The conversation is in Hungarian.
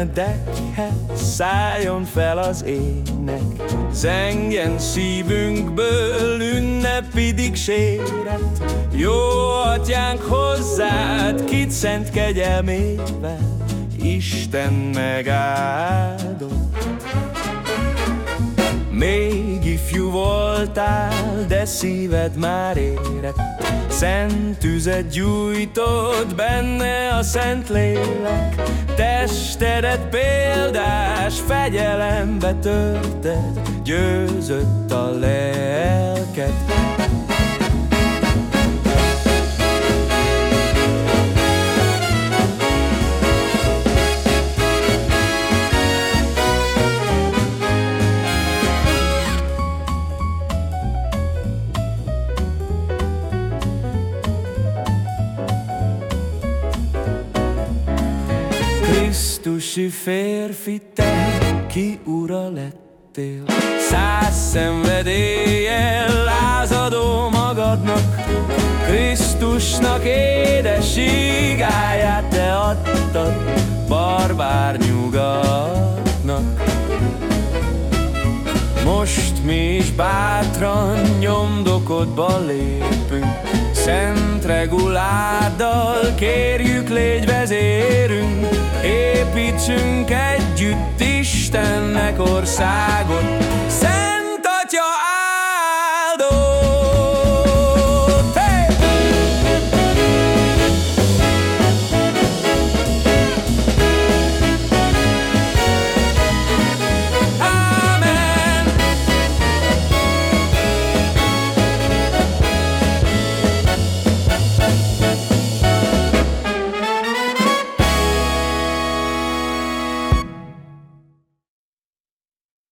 Benedekhez szálljon fel az ének, Zengjen szívünkből ünnepi dicséret, Jó atyánk hozzád, kit szent kegyelmével, Isten megáldott. Még ifjú voltál, de szíved már érett, Szent tüzet gyújtott benne a szent lélek, Testedet példás fegyelembe törted, Győzött a lelked. Krisztusi férfi, te ki ura lettél? Száz szenvedéllyel lázadó magadnak Krisztusnak édes igáját te adtad Barbár nyugatnak. Most mi is bátran nyomdokodba lépünk Szent reguláddal kérjük légy vezérünk Építsünk együtt Istennek országot